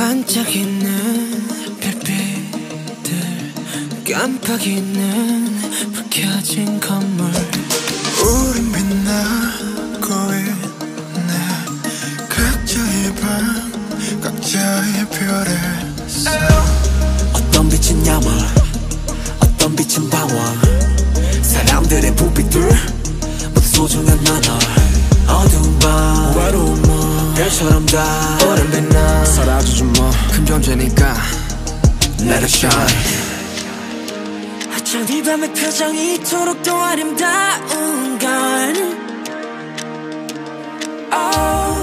반짝이는 별빛들 깜빡이는 불 켜진 건물. 우린 빛나고 있네. 각자의 방 각자의 별에서 어떤 빛은 야망 어떤 빛은 방황 사람들의 부빛들 모두 소중한 밤밤 별처럼 다 오랜 빛나. 사라지지 큰 존재니까. Let it shine. 어쩜 이 밤의 표정이 이토록 또 아름다운 건 oh.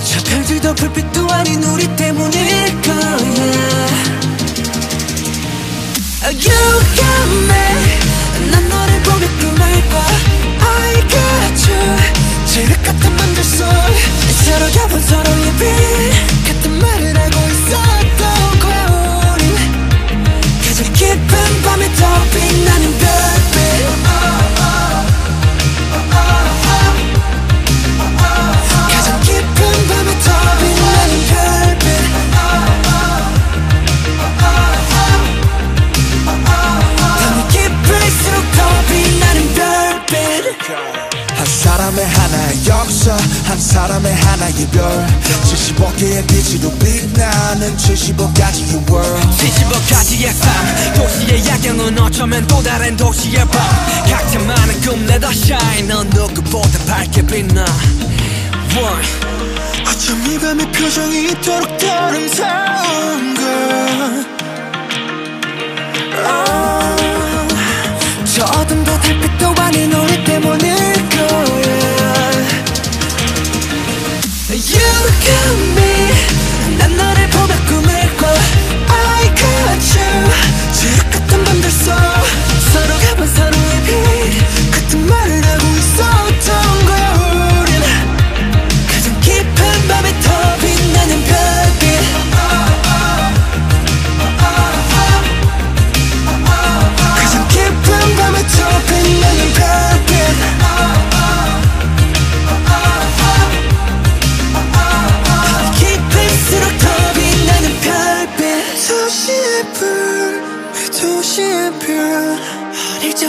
저 별들도 불빛도 아닌 우리 때문일 거 한 사람의 하나의 별. 75개의 빛으로 빛나는 75가지의 world. 75가지의 삶. 도시의 야경은 어쩌면 또 다른 도시의 밤. 각자만의 꿈 let us shine. 넌 누구보다 밝게 빛나. One. 어쩜 이 밤의 표정이 이토록 더 아름다운 걸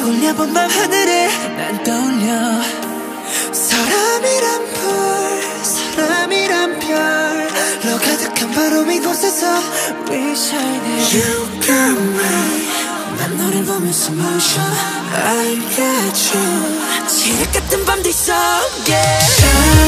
올려본 밤 하늘에 난 떠올려. 사람이란 불 사람이란 별로 가득한 바로 이곳에서 We shine You got me. 난 너를 보면서 멈춰 I got you. 지륵 같은 밤들 속에 Shine,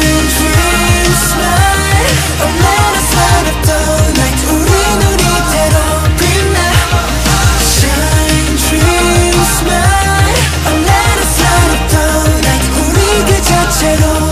채로